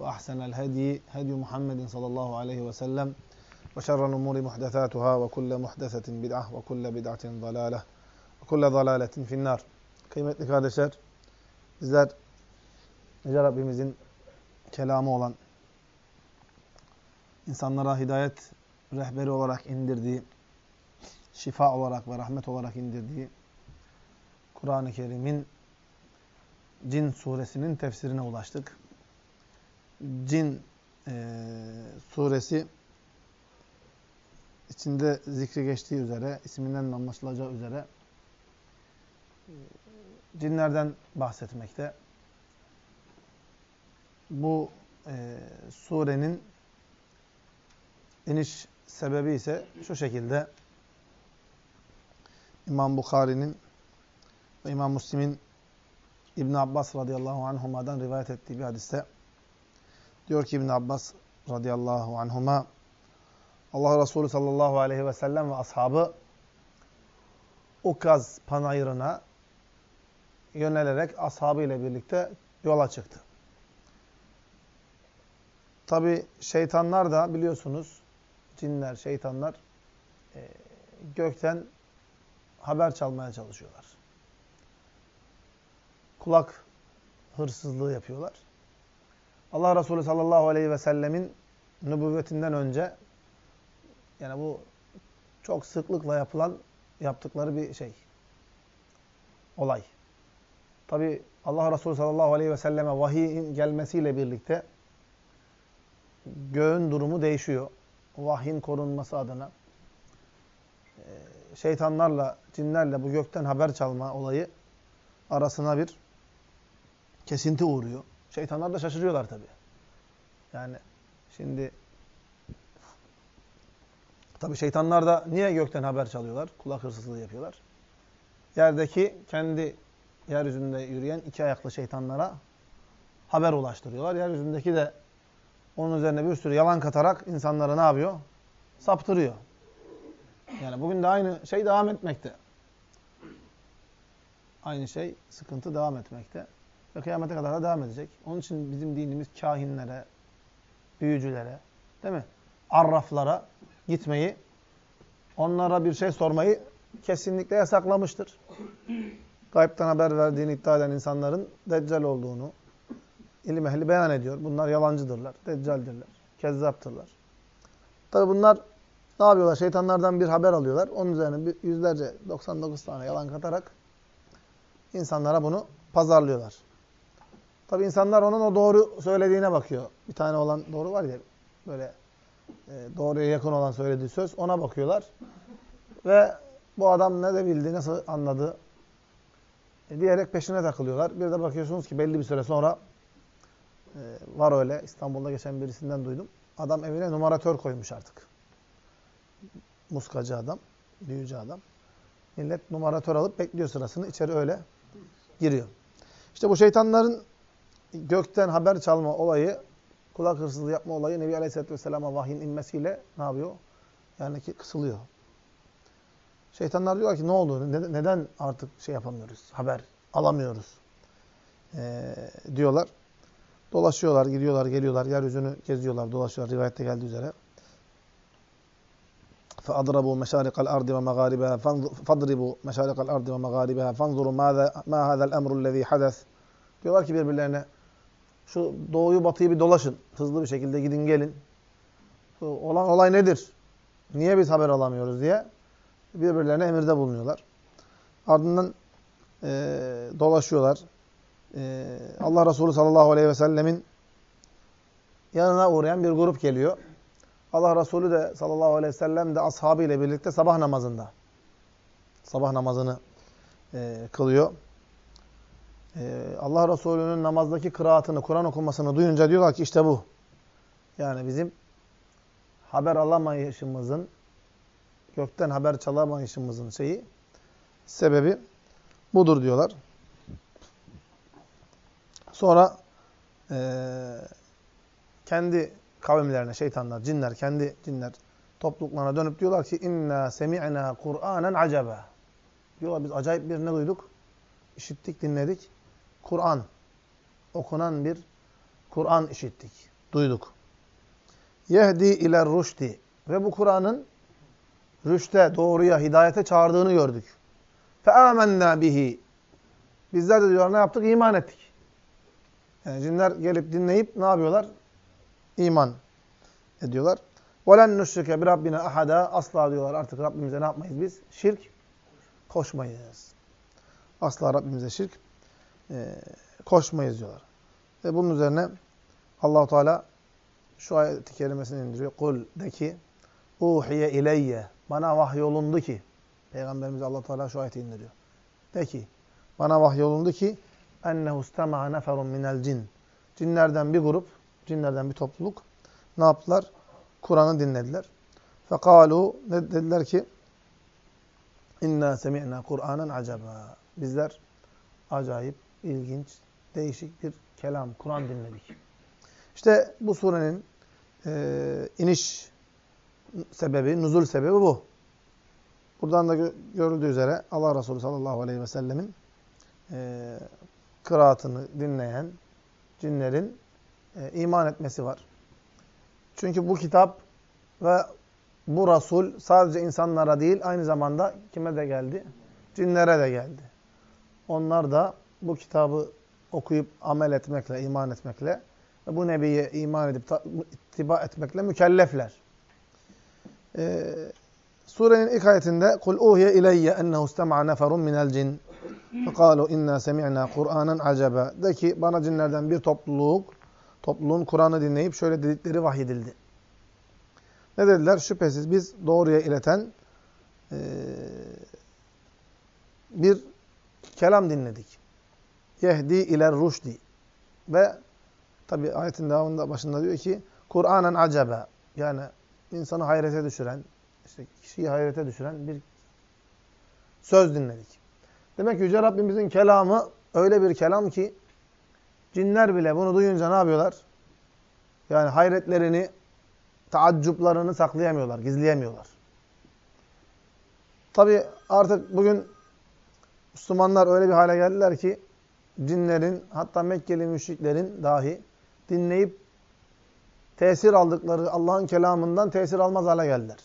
وأحسن الهدي هدي محمد صلى الله عليه وسلم وشر الأمور محدثاتها وكل محدثة بدعة وكل بدعة ضلالة وكل ضلالة في النار Kıymetli kardeşler, bizler Yüce Rabbimizin kelamı olan, insanlara hidayet rehberi olarak indirdiği, şifa olarak ve rahmet olarak indirdiği Kur'an-ı Kerim'in Cin suresinin tefsirine ulaştık. Cin e, suresi içinde zikri geçtiği üzere, isminden anlaşılacağı üzere e, cinlerden bahsetmekte. Bu e, surenin iniş sebebi ise şu şekilde İmam Bukhari'nin ve İmam Müslim'in İbn Abbas radıyallahu anhuma'dan rivayet ettiği bir hadiste Diyor ki İbn Abbas radıyallahu anhuma Allah Resulü sallallahu aleyhi ve sellem ve ashabı Ukaz panayırına yönelerek ashabı ile birlikte yola çıktı. Tabi şeytanlar da biliyorsunuz cinler, şeytanlar e, gökten haber çalmaya çalışıyorlar. Kulak hırsızlığı yapıyorlar. Allah Resulü sallallahu aleyhi ve sellemin nübüvvetinden önce yani bu çok sıklıkla yapılan yaptıkları bir şey. Olay. Tabi Allah Resulü sallallahu aleyhi ve selleme vahiyin gelmesiyle birlikte göğün durumu değişiyor. Vahyin korunması adına şeytanlarla, cinlerle bu gökten haber çalma olayı arasına bir kesinti uğruyor. Şeytanlar da şaşırıyorlar tabii. Yani şimdi tabii şeytanlar da niye gökten haber çalıyorlar? Kulak hırsızlığı yapıyorlar. Yerdeki kendi yeryüzünde yürüyen iki ayaklı şeytanlara haber ulaştırıyorlar. Yeryüzündeki de onun üzerine bir sürü yalan katarak insanları ne yapıyor? Saptırıyor. Yani bugün de aynı şey devam etmekte. Aynı şey, sıkıntı devam etmekte. Ve kıyamete kadar da devam edecek. Onun için bizim dinimiz kahinlere, büyücülere, değil mi? Arraflara gitmeyi, onlara bir şey sormayı kesinlikle yasaklamıştır. Gaybtan haber verdiğini iddia eden insanların deccal olduğunu ilim ehli beyan ediyor. Bunlar yalancıdırlar, deccaldirler, kezzaptırlar. Tabi bunlar ne yapıyorlar? Şeytanlardan bir haber alıyorlar. Onun üzerine yüzlerce, 99 tane yalan katarak insanlara bunu pazarlıyorlar. Tabi insanlar onun o doğru söylediğine bakıyor. Bir tane olan doğru var ya böyle e, doğruya yakın olan söylediği söz ona bakıyorlar. Ve bu adam ne de bildi, nasıl anladı e, diyerek peşine takılıyorlar. Bir de bakıyorsunuz ki belli bir süre sonra e, var öyle İstanbul'da geçen birisinden duydum. Adam evine numaratör koymuş artık. Muskacı adam, büyücü adam. Millet numaratör alıp bekliyor sırasını. içeri öyle giriyor. İşte bu şeytanların gökten haber çalma olayı, kulak hırsızlığı yapma olayı Nebi Aleyhisselatü Vesselam'a vahyin inmesiyle ne yapıyor? Yani ki kısılıyor. Şeytanlar diyorlar ki ne oldu? Neden artık şey yapamıyoruz? Haber alamıyoruz. Ee, diyorlar. Dolaşıyorlar, gidiyorlar, geliyorlar. Yeryüzünü geziyorlar, dolaşıyorlar. Rivayette geldiği üzere. فَأَضْرَبُوا مَشَارِقَ الْأَرْضِ وَمَغَارِبَهَا فَاضْرِبُوا مَشَارِقَ الْأَرْضِ وَمَغَارِبَهَا فَانْظُرُوا مَا هَذَا الْأَمْرُ الَّذ۪ي حَدَث Diyorlar ki birbirlerine şu doğuyu batıyı bir dolaşın. Hızlı bir şekilde gidin gelin. olan olay nedir? Niye biz haber alamıyoruz diye birbirlerine emirde bulunuyorlar. Ardından e, dolaşıyorlar. E, Allah Resulü sallallahu aleyhi ve sellemin yanına uğrayan bir grup geliyor. Allah Resulü de sallallahu aleyhi ve sellem de ashabı birlikte sabah namazında. Sabah namazını e, kılıyor. E, Allah Resulü'nün namazdaki kıraatını, Kur'an okumasını duyunca diyorlar ki işte bu. Yani bizim haber alamayışımızın, gökten haber çalamayışımızın şeyi, sebebi budur diyorlar. Sonra e, kendi kavimlerine, şeytanlar, cinler, kendi cinler topluluklarına dönüp diyorlar ki inna semi'na Kur'anen acaba. Diyorlar biz acayip bir ne duyduk? İşittik, dinledik. Kur'an. Okunan bir Kur'an işittik, duyduk. Yehdi ile rüşdi. Ve bu Kur'an'ın rüşte, doğruya, hidayete çağırdığını gördük. Fe amennâ bihi. Bizler de diyorlar ne yaptık? İman ettik. Yani cinler gelip dinleyip ne yapıyorlar? İman ediyorlar. وَلَنْ نُشْرِكَ بِرَبِّنَا ahada Asla diyorlar artık Rabbimize ne yapmayız biz? Şirk koşmayız. Asla Rabbimize şirk e, koşmayız diyorlar. Ve bunun üzerine Allahu Teala şu ayet-i kerimesini indiriyor. Kul de ki uhiye ileyye bana vahyolundu ki Peygamberimiz Allah Teala şu ayeti indiriyor. De ki bana vahyolundu ki ennehu istema'a neferun minel cin. Cinlerden bir grup, cinlerden bir topluluk ne yaptılar? Kur'an'ı dinlediler. Fekalu ne dediler ki inna semi'na Kur'anen acaba. Bizler acayip, ilginç, değişik bir kelam, Kur'an dinledik. İşte bu surenin e, iniş sebebi, nuzul sebebi bu. Buradan da görüldüğü üzere Allah Resulü sallallahu aleyhi ve sellemin e, kıraatını dinleyen cinlerin e, iman etmesi var. Çünkü bu kitap ve bu Resul sadece insanlara değil aynı zamanda kime de geldi? Cinlere de geldi. Onlar da bu kitabı okuyup amel etmekle, iman etmekle ve bu Nebi'ye iman edip ittiba etmekle mükellefler. Ee, surenin ilk ayetinde kul uhiye ileyye ennehu istema'a neferun minel cin fekalu inna semi'na Kur'anen acaba de ki bana cinlerden bir topluluk topluluğun Kur'an'ı dinleyip şöyle dedikleri vahyedildi. Ne dediler? Şüphesiz biz doğruya ileten e, bir kelam dinledik. Yehdi iler ruşdi. Ve tabi ayetin devamında başında diyor ki Kur'anen acaba yani insanı hayrete düşüren, işte kişiyi hayrete düşüren bir söz dinledik. Demek ki Yüce Rabbimizin kelamı öyle bir kelam ki cinler bile bunu duyunca ne yapıyorlar? Yani hayretlerini, taaccuplarını saklayamıyorlar, gizleyemiyorlar. Tabi artık bugün Müslümanlar öyle bir hale geldiler ki cinlerin hatta Mekkeli müşriklerin dahi dinleyip tesir aldıkları Allah'ın kelamından tesir almaz hale geldiler.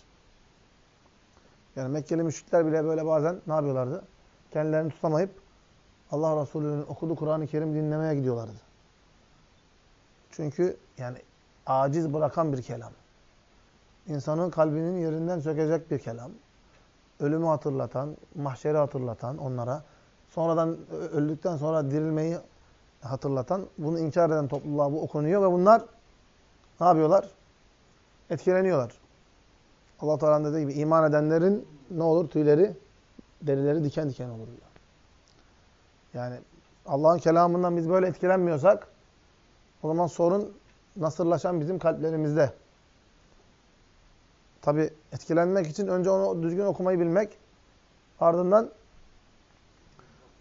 Yani Mekkeli müşrikler bile böyle bazen ne yapıyorlardı? Kendilerini tutamayıp Allah Resulü'nün okuduğu Kur'an-ı Kerim dinlemeye gidiyorlardı. Çünkü yani aciz bırakan bir kelam. İnsanın kalbinin yerinden sökecek bir kelam. Ölümü hatırlatan, mahşeri hatırlatan onlara, sonradan öldükten sonra dirilmeyi hatırlatan, bunu inkar eden topluluğa bu okunuyor ve bunlar ne yapıyorlar? Etkileniyorlar. Allah Teala'nın dediği gibi iman edenlerin ne olur? Tüyleri, derileri diken diken olur diyor. Yani Allah'ın kelamından biz böyle etkilenmiyorsak o zaman sorun nasırlaşan bizim kalplerimizde. Tabi etkilenmek için önce onu düzgün okumayı bilmek, ardından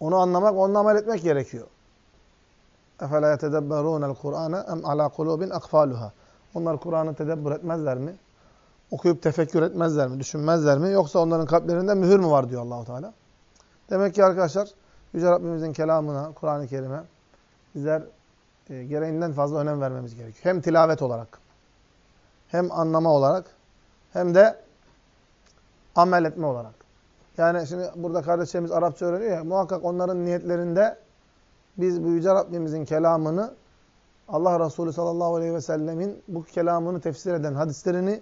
onu anlamak, onunla amel etmek gerekiyor. اَفَلَا يَتَدَبَّرُونَ الْقُرْآنَ اَمْ عَلَى قُلُوبٍ اَقْفَالُهَا Onlar Kur'an'ı tedebbür etmezler mi? Okuyup tefekkür etmezler mi? Düşünmezler mi? Yoksa onların kalplerinde mühür mü var diyor Allahu Teala. Demek ki arkadaşlar Yüce Rabbimizin kelamına, Kur'an-ı Kerim'e bizler e, gereğinden fazla önem vermemiz gerekiyor. Hem tilavet olarak, hem anlama olarak, hem de amel etme olarak. Yani şimdi burada kardeşlerimiz Arapça öğreniyor ya, muhakkak onların niyetlerinde biz bu Yüce Rabbimizin kelamını Allah Resulü sallallahu aleyhi ve sellemin bu kelamını tefsir eden hadislerini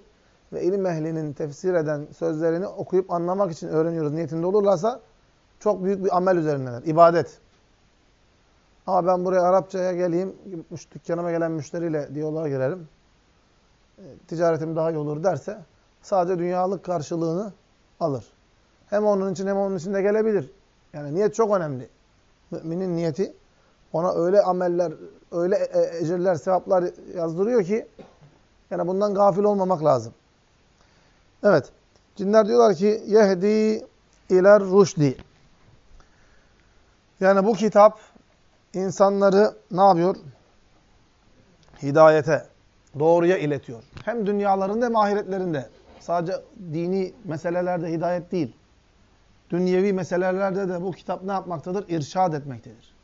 ve ilim ehlinin tefsir eden sözlerini okuyup anlamak için öğreniyoruz niyetinde olurlarsa çok büyük bir amel üzerindeler. İbadet. Ama ben buraya Arapçaya geleyim, dükkanıma gelen müşteriyle diyaloğa girelim. E, ticaretim daha iyi olur derse sadece dünyalık karşılığını alır. Hem onun için hem onun için de gelebilir. Yani niyet çok önemli. Müminin niyeti ona öyle ameller, öyle e, e, ecirler, sevaplar yazdırıyor ki yani bundan gafil olmamak lazım. Evet. Cinler diyorlar ki yehdi iler ruşdi. Yani bu kitap insanları ne yapıyor? Hidayete, doğruya iletiyor. Hem dünyalarında hem ahiretlerinde. Sadece dini meselelerde hidayet değil Dünyevi meselelerde de bu kitap ne yapmaktadır? İrşad etmektedir.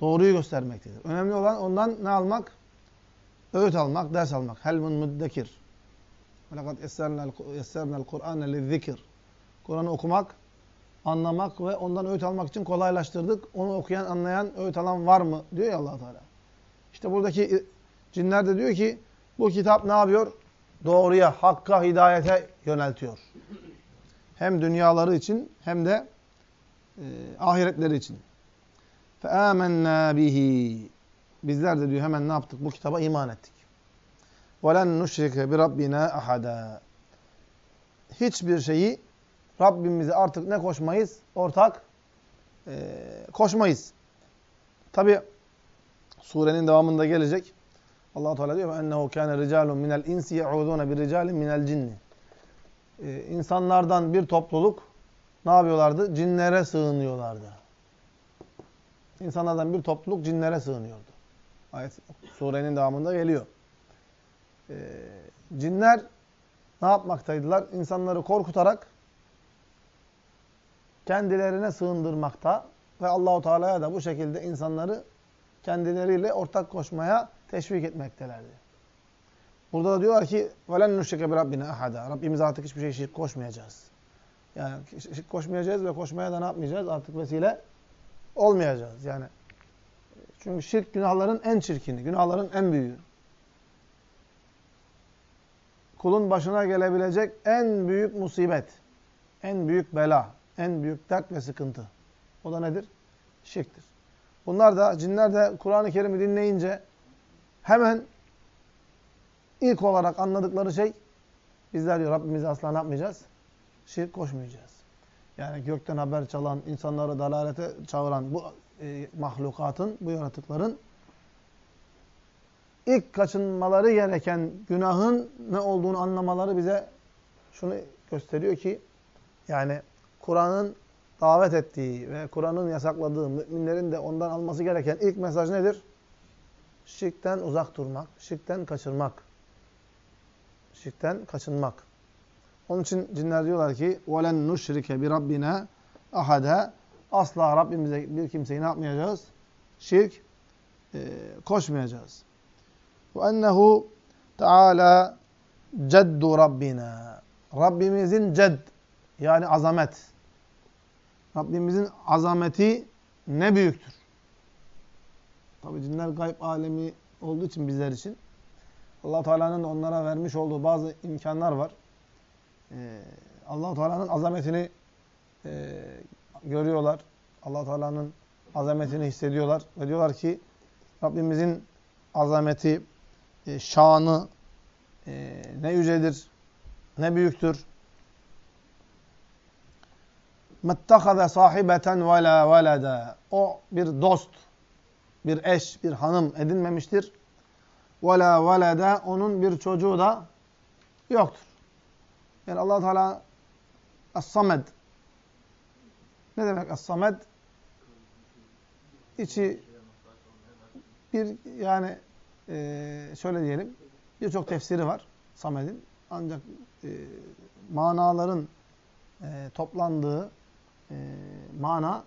Doğruyu göstermektedir. Önemli olan ondan ne almak? Öğüt almak, ders almak. Helmun müddekir. وَلَقَدْ يَسَّرْنَا الْقُرْآنَ لِلذِّكِرِ Kur'an'ı okumak, anlamak ve ondan öğüt almak için kolaylaştırdık. Onu okuyan, anlayan, öğüt alan var mı? Diyor ya allah Teala. İşte buradaki cinler de diyor ki bu kitap ne yapıyor? Doğruya, hakka, hidayete yöneltiyor. Hem dünyaları için hem de e, ahiretleri için. فَآمَنَّا بِهِ Bizler de diyor hemen ne yaptık? Bu kitaba iman ettik. وَلَنْ نُشْرِكَ بِرَبِّنَا أَحَدًا Hiçbir şeyi Rabbimize artık ne koşmayız? Ortak e, koşmayız. Tabi surenin devamında gelecek. allah Teala diyor ennehu kâne ricalun minel insi ye'udûne bir ricalin minel ee, insanlardan bir topluluk ne yapıyorlardı? Cinlere sığınıyorlardı. İnsanlardan bir topluluk cinlere sığınıyordu. Ayet surenin devamında geliyor. Ee, cinler ne yapmaktaydılar? İnsanları korkutarak kendilerine sığındırmakta ve Allahu Teala'ya da bu şekilde insanları kendileriyle ortak koşmaya teşvik etmektelerdi. Burada da diyorlar ki velen nuşrike bir Rabbine ahada. Rabbimiz artık hiçbir şey şirk koşmayacağız. Yani şirk koşmayacağız ve koşmaya da ne yapmayacağız? Artık vesile olmayacağız. Yani çünkü şirk günahların en çirkini, günahların en büyüğü. Kulun başına gelebilecek en büyük musibet, en büyük bela, en büyük dert ve sıkıntı. O da nedir? Şirktir. Bunlar da cinler de Kur'an-ı Kerim'i dinleyince hemen ilk olarak anladıkları şey bizler diyor Rabbimize asla ne yapmayacağız? Şirk koşmayacağız. Yani gökten haber çalan, insanları dalalete çağıran bu e, mahlukatın, bu yaratıkların ilk kaçınmaları gereken günahın ne olduğunu anlamaları bize şunu gösteriyor ki yani Kur'an'ın davet ettiği ve Kur'an'ın yasakladığı müminlerin de ondan alması gereken ilk mesaj nedir? Şirkten uzak durmak, şirkten kaçırmak Şirkten kaçınmak. Onun için cinler diyorlar ki وَلَنْ نُشْرِكَ بِرَبِّنَا ahade Asla Rabbimize bir kimseyi ne yapmayacağız? Şirk e, koşmayacağız. وَاَنَّهُ Teala ceddu Rabbina. Rabbimizin cedd yani azamet. Rabbimizin azameti ne büyüktür. Tabi cinler gayb alemi olduğu için bizler için allah Teala'nın onlara vermiş olduğu bazı imkanlar var. Ee, allah Teala'nın azametini e, görüyorlar. allah Teala'nın azametini hissediyorlar. Ve diyorlar ki Rabbimizin azameti, e, şanı e, ne yücedir, ne büyüktür. مَتَّخَذَ sahibeten ve la veleda. O bir dost, bir eş, bir hanım edinmemiştir. ve la veleda. Onun bir çocuğu da yoktur. Yani allah Teala Es-Samed. Ne demek Es-Samed? İçi bir yani e, şöyle diyelim birçok tefsiri var Samed'in. Ancak e, manaların e, toplandığı e, mana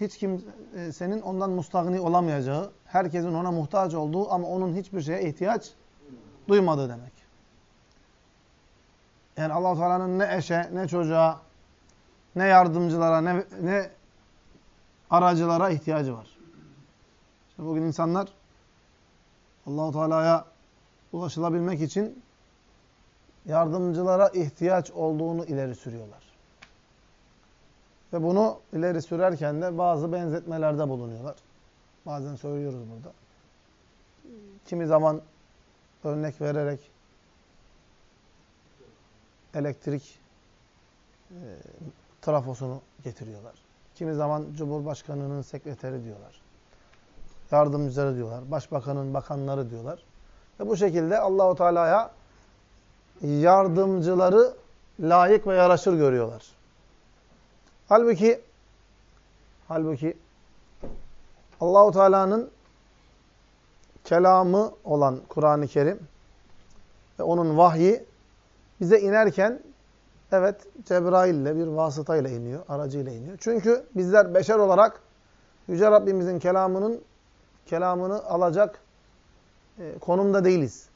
hiç kimsenin ondan mustagni olamayacağı, herkesin ona muhtaç olduğu ama onun hiçbir şeye ihtiyaç duymadığı demek. Yani Allah Teala'nın ne eşe, ne çocuğa, ne yardımcılara, ne, ne aracılara ihtiyacı var. İşte bugün insanlar Allahu Teala'ya ulaşılabilmek için yardımcılara ihtiyaç olduğunu ileri sürüyorlar. Ve bunu ileri sürerken de bazı benzetmelerde bulunuyorlar. Bazen söylüyoruz burada. Kimi zaman örnek vererek elektrik e, trafosunu getiriyorlar. Kimi zaman Cumhurbaşkanı'nın sekreteri diyorlar. Yardımcıları diyorlar. Başbakanın bakanları diyorlar. Ve bu şekilde Allahu Teala'ya yardımcıları layık ve yaraşır görüyorlar. Halbuki halbuki Allahu Teala'nın kelamı olan Kur'an-ı Kerim ve onun vahyi bize inerken evet Cebrail ile bir vasıtayla iniyor, aracıyla iniyor. Çünkü bizler beşer olarak Yüce Rabbimizin kelamının kelamını alacak e, konumda değiliz.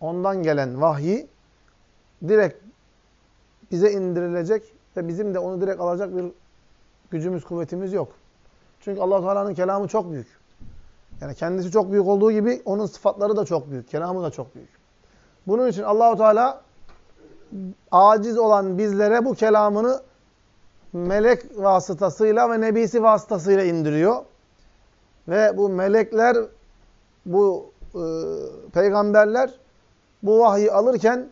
Ondan gelen vahyi direkt bize indirilecek ve bizim de onu direkt alacak bir gücümüz, kuvvetimiz yok. Çünkü allah Teala'nın kelamı çok büyük. Yani kendisi çok büyük olduğu gibi onun sıfatları da çok büyük. Kelamı da çok büyük. Bunun için Allahu Teala aciz olan bizlere bu kelamını melek vasıtasıyla ve nebisi vasıtasıyla indiriyor. Ve bu melekler, bu e, peygamberler bu vahyi alırken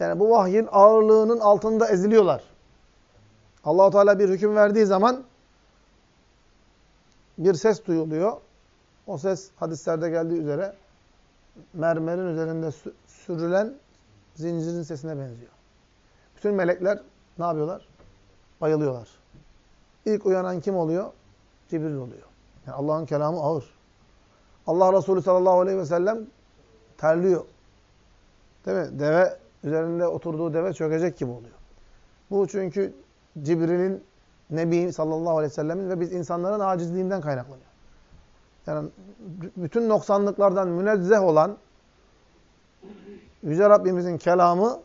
yani bu vahyin ağırlığının altında eziliyorlar. Allahu Teala bir hüküm verdiği zaman bir ses duyuluyor. O ses hadislerde geldiği üzere mermerin üzerinde sürülen zincirin sesine benziyor. Bütün melekler ne yapıyorlar? Bayılıyorlar. İlk uyanan kim oluyor? Cibril oluyor. Yani Allah'ın kelamı ağır. Allah Resulü sallallahu aleyhi ve sellem terliyor. Değil mi? Deve üzerinde oturduğu deve çökecek gibi oluyor. Bu çünkü Cibril'in, Nebi sallallahu aleyhi ve sellemin ve biz insanların acizliğinden kaynaklanıyor. Yani bütün noksanlıklardan münezzeh olan Yüce Rabbimizin kelamı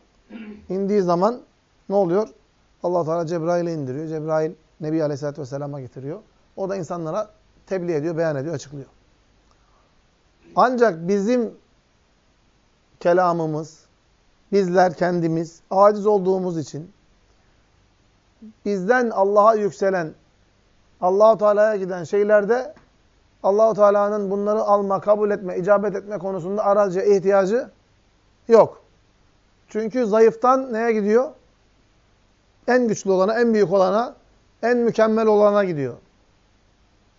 indiği zaman ne oluyor? allah Teala Cebrail'e indiriyor. Cebrail Nebi Aleyhisselatü Vesselam'a getiriyor. O da insanlara tebliğ ediyor, beyan ediyor, açıklıyor. Ancak bizim kelamımız, bizler kendimiz aciz olduğumuz için bizden Allah'a yükselen, Allahu Teala'ya giden şeylerde Allahu Teala'nın bunları alma, kabul etme, icabet etme konusunda aracıya ihtiyacı yok. Çünkü zayıftan neye gidiyor? En güçlü olana, en büyük olana, en mükemmel olana gidiyor.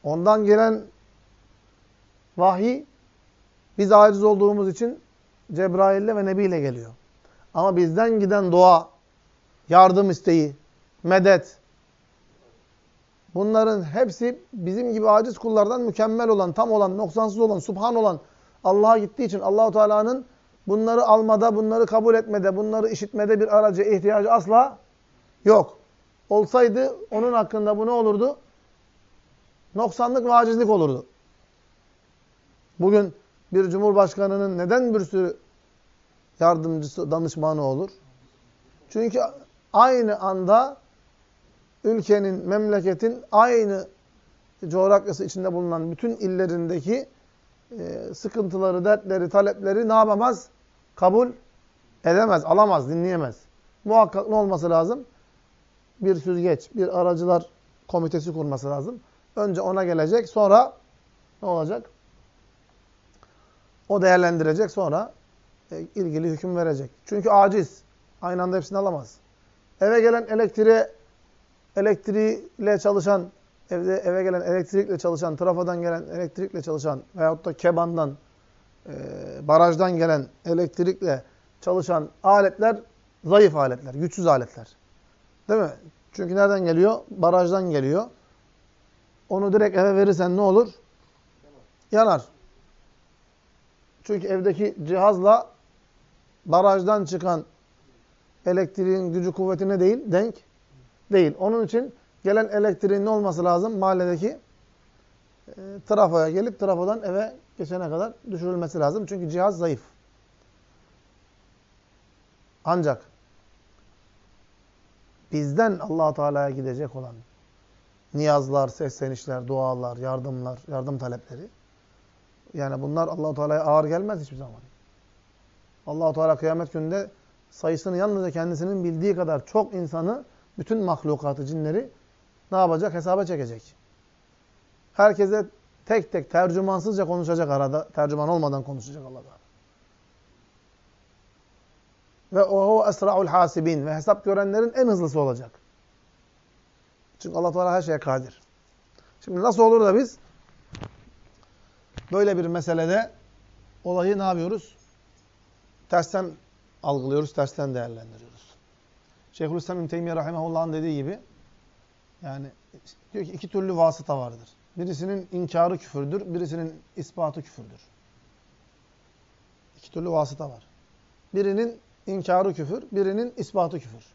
Ondan gelen vahiy biz aciz olduğumuz için Cebrail'le ve Nebi ile geliyor. Ama bizden giden dua, yardım isteği, medet, bunların hepsi bizim gibi aciz kullardan mükemmel olan, tam olan, noksansız olan, subhan olan Allah'a gittiği için Allahu Teala'nın bunları almada, bunları kabul etmede, bunları işitmede bir araca ihtiyacı asla yok. Olsaydı onun hakkında bu ne olurdu? Noksanlık ve acizlik olurdu. Bugün bir cumhurbaşkanının neden bir sürü yardımcısı, danışmanı olur? Çünkü aynı anda ülkenin, memleketin aynı coğrafyası içinde bulunan bütün illerindeki e, sıkıntıları, dertleri, talepleri ne yapamaz? Kabul edemez, alamaz, dinleyemez. Muhakkak ne olması lazım? Bir süzgeç, bir aracılar komitesi kurması lazım. Önce ona gelecek, sonra ne olacak? O değerlendirecek, sonra e, ilgili hüküm verecek. Çünkü aciz. Aynı anda hepsini alamaz. Eve gelen elektriğe, elektriğiyle çalışan, evde eve gelen elektrikle çalışan, trafodan gelen elektrikle çalışan veyahut da kebandan, e, barajdan gelen elektrikle çalışan aletler zayıf aletler, güçsüz aletler. Değil mi? Çünkü nereden geliyor? Barajdan geliyor. Onu direkt eve verirsen ne olur? Yanar. Çünkü evdeki cihazla barajdan çıkan elektriğin gücü kuvveti ne değil? Denk değil. Onun için gelen elektriğin ne olması lazım? Mahalledeki e, trafoya gelip trafodan eve geçene kadar düşürülmesi lazım. Çünkü cihaz zayıf. Ancak bizden allah Teala'ya gidecek olan niyazlar, seslenişler, dualar, yardımlar, yardım talepleri Yani bunlar Allahu Teala'ya ağır gelmez hiçbir zaman. Allahu Teala kıyamet gününde sayısını yalnızca kendisinin bildiği kadar çok insanı, bütün mahlukatı, cinleri ne yapacak? Hesaba çekecek. Herkese tek tek tercümansızca konuşacak arada. Tercüman olmadan konuşacak Allah Teala. Ve o esra'ul hasibin ve hesap görenlerin en hızlısı olacak. Çünkü Allah Teala her şeye kadir. Şimdi nasıl olur da biz böyle bir meselede olayı ne yapıyoruz? Tersten algılıyoruz, tersten değerlendiriyoruz. Şeyhülislam İbn Teymiyye Rahimahullah'ın dediği gibi yani diyor ki iki türlü vasıta vardır. Birisinin inkarı küfürdür, birisinin ispatı küfürdür. İki türlü vasıta var. Birinin inkarı küfür, birinin ispatı küfür.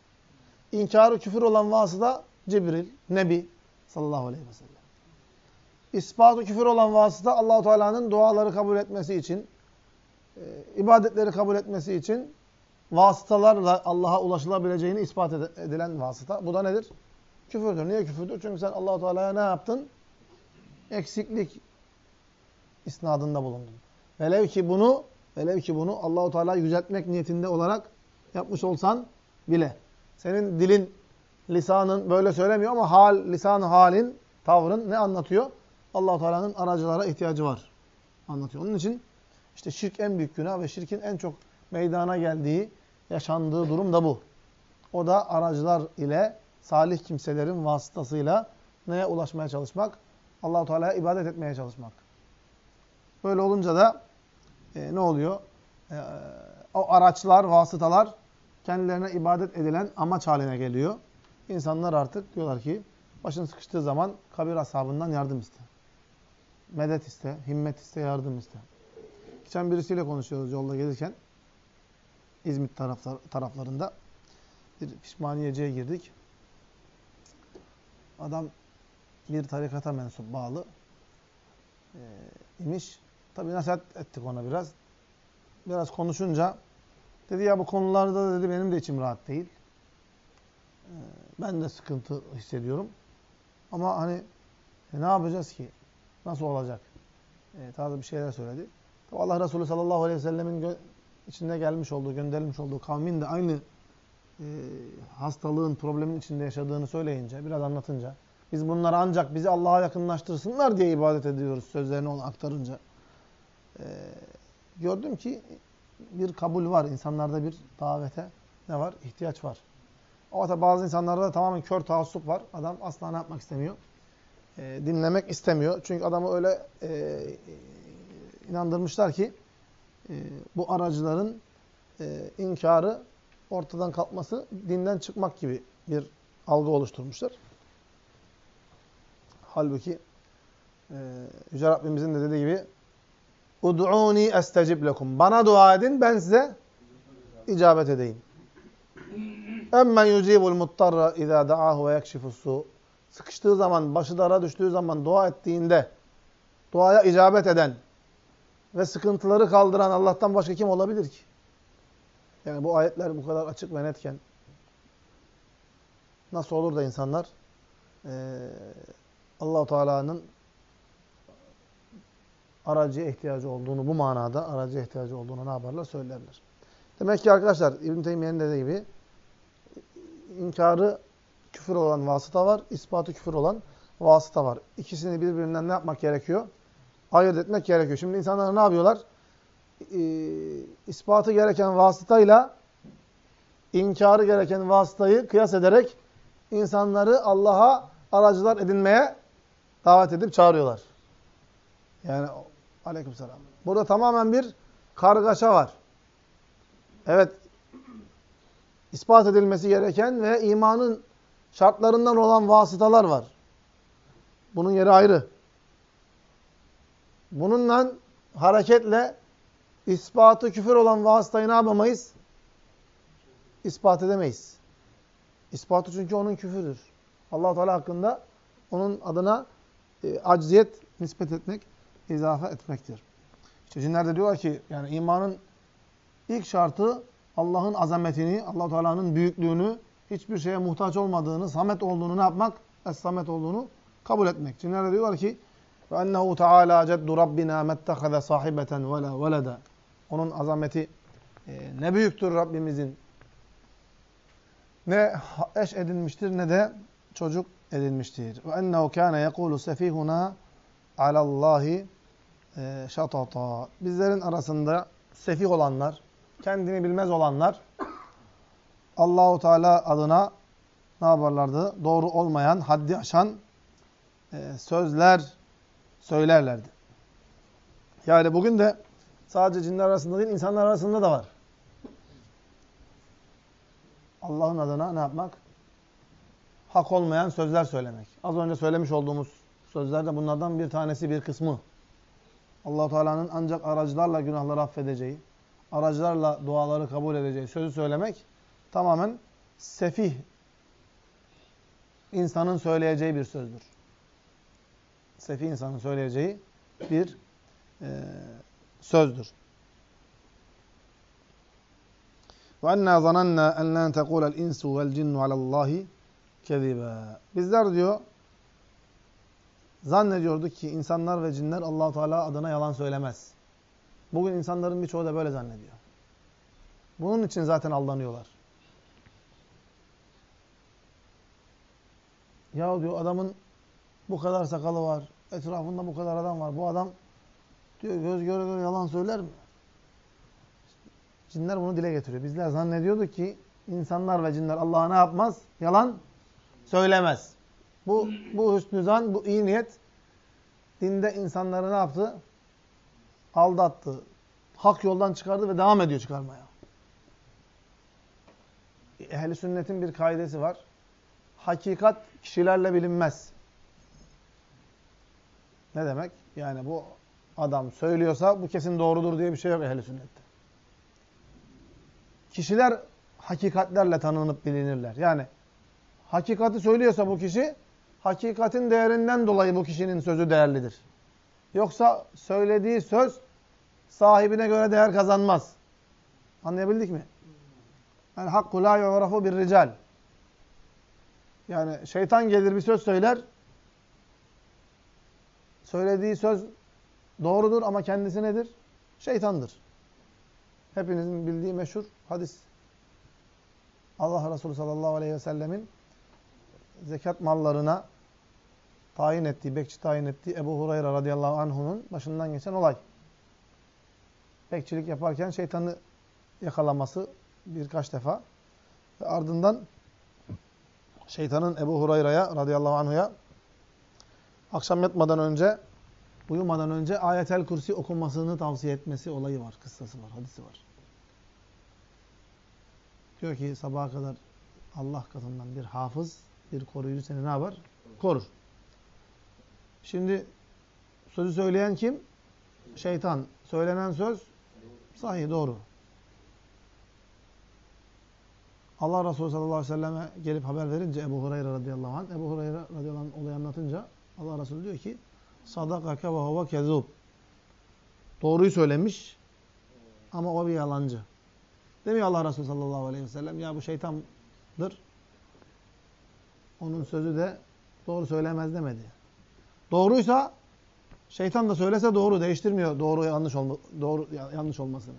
İnkarı küfür olan vasıta Cibril, Nebi sallallahu aleyhi ve sellem. İspatı küfür olan vasıta Allahu Teala'nın duaları kabul etmesi için, e, ibadetleri kabul etmesi için vasıtalarla Allah'a ulaşılabileceğini ispat edilen vasıta. Bu da nedir? Küfürdür. Niye küfürdür? Çünkü sen Allahu Teala'ya ne yaptın? Eksiklik isnadında bulundun. Velev ki bunu velev ki bunu Allahu Teala'yı yüceltmek niyetinde olarak yapmış olsan bile senin dilin, lisanın böyle söylemiyor ama hal, lisan halin, tavrın ne anlatıyor? Allahu Teala'nın aracılara ihtiyacı var anlatıyor. Onun için işte şirk en büyük günah ve şirkin en çok meydana geldiği, yaşandığı durum da bu. O da aracılar ile salih kimselerin vasıtasıyla neye ulaşmaya çalışmak? Allahu Teala'ya ibadet etmeye çalışmak. Böyle olunca da e, ne oluyor? E, o araçlar, vasıtalar kendilerine ibadet edilen amaç haline geliyor. İnsanlar artık diyorlar ki başın sıkıştığı zaman kabir ashabından yardım iste. Medet iste, himmet iste, yardım iste. Geçen birisiyle konuşuyoruz yolda gelirken. İzmit taraflar, taraflarında. Bir pişmaniyeciye girdik. Adam bir tarikata mensup bağlı e, imiş. Tabi nasihat ettik ona biraz. Biraz konuşunca dedi ya bu konularda da dedi benim de içim rahat değil. E, ben de sıkıntı hissediyorum. Ama hani e, ne yapacağız ki? Nasıl olacak? E, tarzı bir şeyler söyledi. Tabi Allah Resulü sallallahu aleyhi ve sellemin içinde gelmiş olduğu, gönderilmiş olduğu kavmin de aynı e, hastalığın, problemin içinde yaşadığını söyleyince, biraz anlatınca, biz bunları ancak bizi Allah'a yakınlaştırsınlar diye ibadet ediyoruz sözlerini ona aktarınca. E, gördüm ki bir kabul var. insanlarda bir davete ne var? İhtiyaç var. Ama tabi bazı insanlarda da tamamen kör taassup var. Adam asla ne yapmak istemiyor? E, dinlemek istemiyor. Çünkü adamı öyle e, inandırmışlar ki e, bu aracıların e, inkarı ortadan kalkması dinden çıkmak gibi bir algı oluşturmuşlar. Halbuki e, Yüce Rabbimizin de dediği gibi Ud'uni estecib lekum. Bana dua edin ben size icabet edeyim. Emmen yucibul muttarra izâ da'ahu ve yekşifus Sıkıştığı zaman, başı dara düştüğü zaman dua ettiğinde duaya icabet eden ve sıkıntıları kaldıran Allah'tan başka kim olabilir ki? Yani bu ayetler bu kadar açık ve netken nasıl olur da insanlar e, Allahu Teala'nın aracıya ihtiyacı olduğunu bu manada aracıya ihtiyacı olduğunu ne yaparlar? Söylerler. Demek ki arkadaşlar İbn Teymiyye'nin dediği gibi inkarı küfür olan vasıta var, ispatı küfür olan vasıta var. İkisini birbirinden ne yapmak gerekiyor? Ayırt etmek gerekiyor. Şimdi insanlar ne yapıyorlar? Ee, ispatı gereken vasıtayla inkarı gereken vasıtayı kıyas ederek insanları Allah'a aracılar edinmeye davet edip çağırıyorlar. Yani aleykümselam. Burada tamamen bir kargaşa var. Evet, ispat edilmesi gereken ve imanın şartlarından olan vasıtalar var. Bunun yeri ayrı. Bununla hareketle ispatı küfür olan vasıtayı ne yapamayız? İspat edemeyiz. İspatı çünkü onun küfürdür. allah Teala hakkında onun adına e, acziyet nispet etmek, izafe etmektir. İşte cinler de diyorlar ki yani imanın ilk şartı Allah'ın azametini, allah Teala'nın büyüklüğünü, hiçbir şeye muhtaç olmadığını, samet olduğunu ne yapmak? Es-samet olduğunu kabul etmek. Cinler de diyorlar ki Ve ennehu teala ceddu rabbina mettehaze sahibeten ve la veleda. Onun azameti e, ne büyüktür Rabbimizin. Ne eş edinmiştir ne de çocuk edinmiştir. Ve ennehu kâne yekûlu sefihuna alallahi e, şatata. Bizlerin arasında sefih olanlar, kendini bilmez olanlar Allahu Teala adına ne yaparlardı? Doğru olmayan, haddi aşan e, sözler söylerlerdi. Yani bugün de sadece cinler arasında değil, insanlar arasında da var. Allah'ın adına ne yapmak? Hak olmayan sözler söylemek. Az önce söylemiş olduğumuz sözler de bunlardan bir tanesi, bir kısmı. allah Teala'nın ancak aracılarla günahları affedeceği, aracılarla duaları kabul edeceği sözü söylemek tamamen sefih insanın söyleyeceği bir sözdür. Sefih insanın söyleyeceği bir e, sözdür. وَاَنَّا ظَنَنَّا اَنْ لَنْ تَقُولَ الْاِنْسُ وَالْجِنُّ عَلَى اللّٰهِ كَذِبًا Bizler diyor, zannediyorduk ki insanlar ve cinler allah Teala adına yalan söylemez. Bugün insanların birçoğu da böyle zannediyor. Bunun için zaten aldanıyorlar. Ya diyor adamın bu kadar sakalı var, etrafında bu kadar adam var. Bu adam diyor göz göre göre yalan söyler mi? Cinler bunu dile getiriyor. Bizler zannediyorduk ki insanlar ve cinler Allah'a ne yapmaz? Yalan söylemez. Bu, bu hüsnü zan, bu iyi niyet dinde insanları ne yaptı? Aldattı. Hak yoldan çıkardı ve devam ediyor çıkarmaya. Ehli sünnetin bir kaidesi var. Hakikat kişilerle bilinmez. Ne demek? Yani bu adam söylüyorsa bu kesin doğrudur diye bir şey yok ehli sünnette. Kişiler hakikatlerle tanınıp bilinirler. Yani hakikati söylüyorsa bu kişi, hakikatin değerinden dolayı bu kişinin sözü değerlidir. Yoksa söylediği söz sahibine göre değer kazanmaz. Anlayabildik mi? Yani hakku la yu'rafu bir rical. Yani şeytan gelir bir söz söyler. Söylediği söz doğrudur ama kendisi nedir? Şeytandır. Hepinizin bildiği meşhur hadis. Allah Resulü sallallahu aleyhi ve sellemin zekat mallarına tayin ettiği, bekçi tayin ettiği Ebu Hureyre radıyallahu anh'unun başından geçen olay. Bekçilik yaparken şeytanı yakalaması birkaç defa. Ve ardından şeytanın Ebu Hureyre'ye radıyallahu anhu'ya akşam yatmadan önce, uyumadan önce ayetel kursi okunmasını tavsiye etmesi olayı var, kıssası var, hadisi var. Diyor ki sabaha kadar Allah katından bir hafız, bir koruyucu seni ne yapar? Korur. Şimdi sözü söyleyen kim? Şeytan. Söylenen söz sahih, doğru. Allah Resulü sallallahu aleyhi ve selleme gelip haber verince Ebu Hureyre radıyallahu anh, Ebu Hureyre radıyallahu anh olayı anlatınca Allah Resulü diyor ki sadakake ve huve kezub. Doğruyu söylemiş ama o bir yalancı. Demiyor Allah Resulü sallallahu aleyhi ve sellem ya bu şeytandır. Onun sözü de doğru söylemez demedi. Doğruysa şeytan da söylese doğru değiştirmiyor doğru yanlış olma, doğru yanlış olmasını.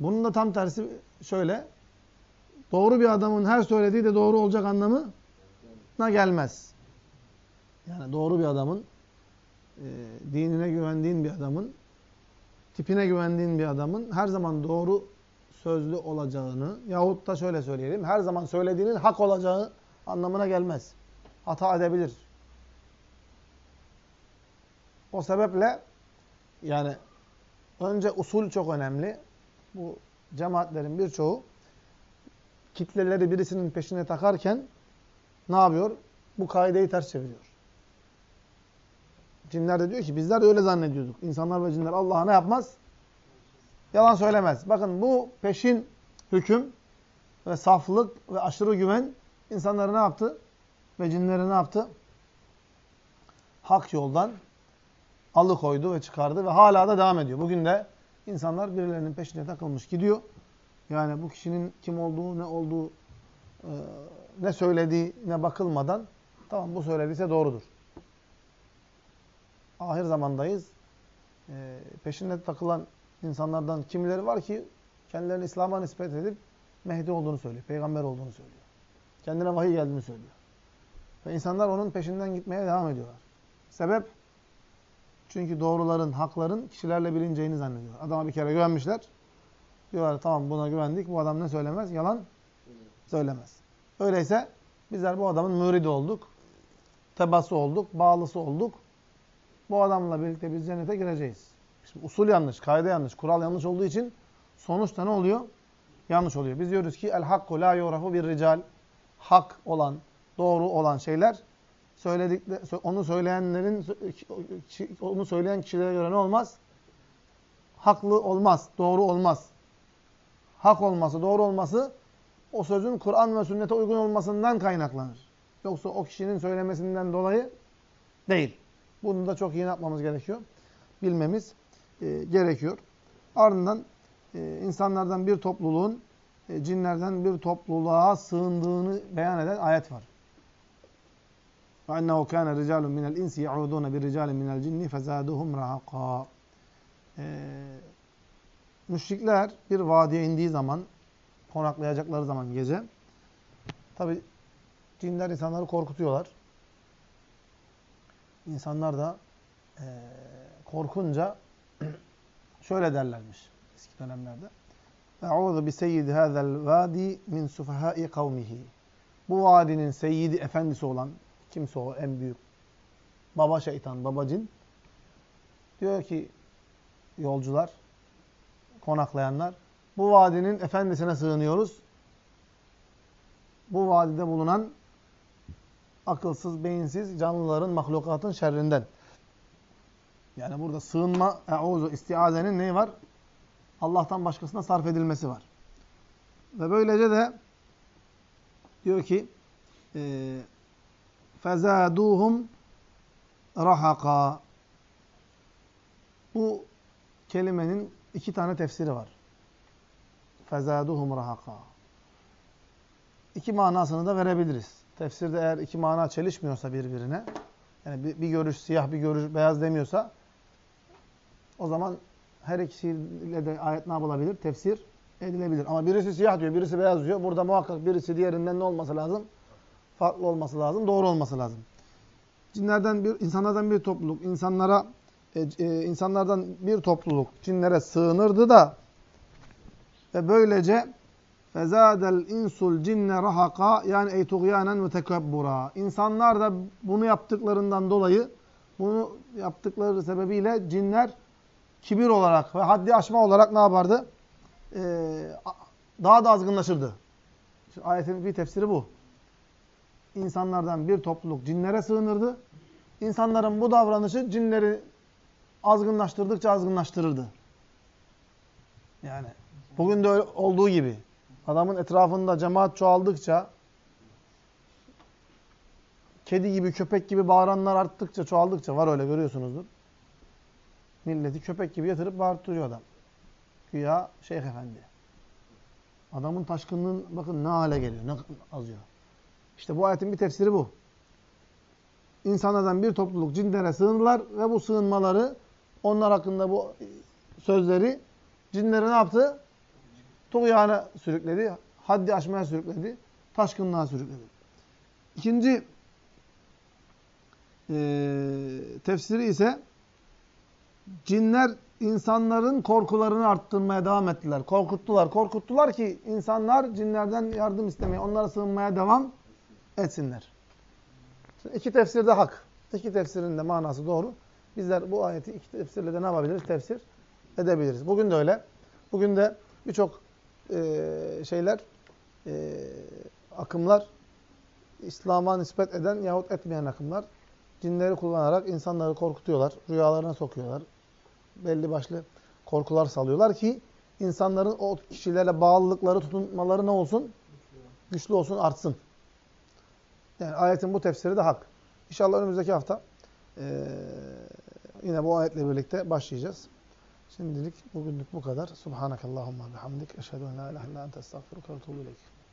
Bunun da tam tersi şöyle. Doğru bir adamın her söylediği de doğru olacak anlamına gelmez. Yani doğru bir adamın, e, dinine güvendiğin bir adamın, tipine güvendiğin bir adamın her zaman doğru sözlü olacağını yahut da şöyle söyleyelim, her zaman söylediğinin hak olacağı anlamına gelmez. Hata edebilir. O sebeple yani önce usul çok önemli bu cemaatlerin birçoğu kitleleri birisinin peşine takarken ne yapıyor? Bu kaideyi ters çeviriyor. Cinler de diyor ki bizler de öyle zannediyorduk. İnsanlar ve cinler Allah'a ne yapmaz? Yalan söylemez. Bakın bu peşin hüküm ve saflık ve aşırı güven insanları ne yaptı? Ve cinleri ne yaptı? Hak yoldan alıkoydu ve çıkardı ve hala da devam ediyor. Bugün de İnsanlar birilerinin peşine takılmış gidiyor. Yani bu kişinin kim olduğu, ne olduğu, e, ne söylediği, ne bakılmadan tamam bu söylediyse doğrudur. ahir zamandayız. E, peşinde takılan insanlardan kimileri var ki kendilerini İslam'a nispet edip Mehdi olduğunu söylüyor, peygamber olduğunu söylüyor. Kendine vahiy geldiğini söylüyor. Ve insanlar onun peşinden gitmeye devam ediyorlar. Sebep? Çünkü doğruların, hakların kişilerle bilineceğini zannediyorlar. Adama bir kere güvenmişler. Diyorlar tamam buna güvendik. Bu adam ne söylemez? Yalan söylemez. Öyleyse bizler bu adamın müridi olduk. Tebası olduk, bağlısı olduk. Bu adamla birlikte biz cennete gireceğiz. Şimdi usul yanlış, kaide yanlış, kural yanlış olduğu için sonuçta ne oluyor? Yanlış oluyor. Biz diyoruz ki el hakku la yurafu bir rical. Hak olan, doğru olan şeyler söyledik onu söyleyenlerin onu söyleyen kişilere göre ne olmaz? Haklı olmaz, doğru olmaz. Hak olması, doğru olması o sözün Kur'an ve sünnete uygun olmasından kaynaklanır. Yoksa o kişinin söylemesinden dolayı değil. Bunu da çok iyi yapmamız gerekiyor. Bilmemiz e, gerekiyor. Ardından e, insanlardan bir topluluğun e, cinlerden bir topluluğa sığındığını beyan eden ayet var. وَاَنَّهُ كَانَ رِجَالٌ مِنَ الْاِنْسِ يَعُودُونَ بِرِجَالٍ مِنَ الْجِنِّ فَزَادُهُمْ رَهَقًا Müşrikler bir vadiye indiği zaman, konaklayacakları zaman gece, tabi cinler insanları korkutuyorlar. İnsanlar da e, korkunca şöyle derlermiş eski dönemlerde. Eûzu bi seyyidi hâzel vâdi min sufahâi kavmihi. Bu vadinin seyyidi, efendisi olan, kimse o en büyük baba şeytan, baba cin. Diyor ki yolcular, konaklayanlar, bu vadinin efendisine sığınıyoruz. Bu vadide bulunan akılsız, beyinsiz canlıların, mahlukatın şerrinden. Yani burada sığınma, eûzu, istiazenin neyi var? Allah'tan başkasına sarf edilmesi var. Ve böylece de diyor ki فَزَادُوهُمْ رَحَقًا Bu kelimenin iki tane tefsiri var. فَزَادُوهُمْ رَحَقًا İki manasını da verebiliriz. Tefsirde eğer iki mana çelişmiyorsa birbirine, yani bir, bir görüş siyah, bir görüş beyaz demiyorsa, o zaman her ikisiyle de ayet ne yapılabilir? Tefsir edilebilir. Ama birisi siyah diyor, birisi beyaz diyor. Burada muhakkak birisi diğerinden ne olması lazım? Farklı olması lazım, doğru olması lazım. Cinlerden bir, insanlardan bir topluluk, insanlara e, e, insanlardan bir topluluk cinlere sığınırdı da ve böylece fezadel insul cinne rahaka yani ey tuğyanen ve tekebbura. İnsanlar da bunu yaptıklarından dolayı bunu yaptıkları sebebiyle cinler kibir olarak ve haddi aşma olarak ne yapardı? Ee, daha da azgınlaşırdı. Şimdi ayetin bir tefsiri bu. İnsanlardan bir topluluk cinlere sığınırdı. İnsanların bu davranışı cinleri azgınlaştırdıkça azgınlaştırırdı. Yani bugün de olduğu gibi adamın etrafında cemaat çoğaldıkça kedi gibi, köpek gibi bağıranlar arttıkça, çoğaldıkça var öyle görüyorsunuzdur. Milleti köpek gibi yatırıp bağırtırıyor adam. Güya şeyh efendi. Adamın taşkınlığın bakın ne hale geliyor, ne azıyor. İşte bu ayetin bir tefsiri bu. İnsanlardan bir topluluk cinlere sığındılar ve bu sığınmaları, onlar hakkında bu sözleri cinleri ne yaptı? Tuğyana sürükledi, haddi aşmaya sürükledi, taşkınlığa sürükledi. İkinci e, tefsiri ise cinler insanların korkularını arttırmaya devam ettiler. Korkuttular, korkuttular ki insanlar cinlerden yardım istemeye, onlara sığınmaya devam etsinler. Şimdi iki tefsir de hak. İki tefsirin de manası doğru. Bizler bu ayeti iki tefsirle de ne yapabiliriz? Tefsir edebiliriz. Bugün de öyle. Bugün de birçok e, şeyler, e, akımlar, İslam'a nispet eden yahut etmeyen akımlar cinleri kullanarak insanları korkutuyorlar, rüyalarına sokuyorlar. Belli başlı korkular salıyorlar ki insanların o kişilerle bağlılıkları, tutunmaları ne olsun? Güçlü olsun, artsın. Yani ayetin bu tefsiri de hak. İnşallah önümüzdeki hafta e, yine bu ayetle birlikte başlayacağız. Şimdilik bugünlük bu kadar. Subhanakallahumma bihamdik. Eşhedü en la ilahe illa ente estağfiruke ve etûbü ileyk.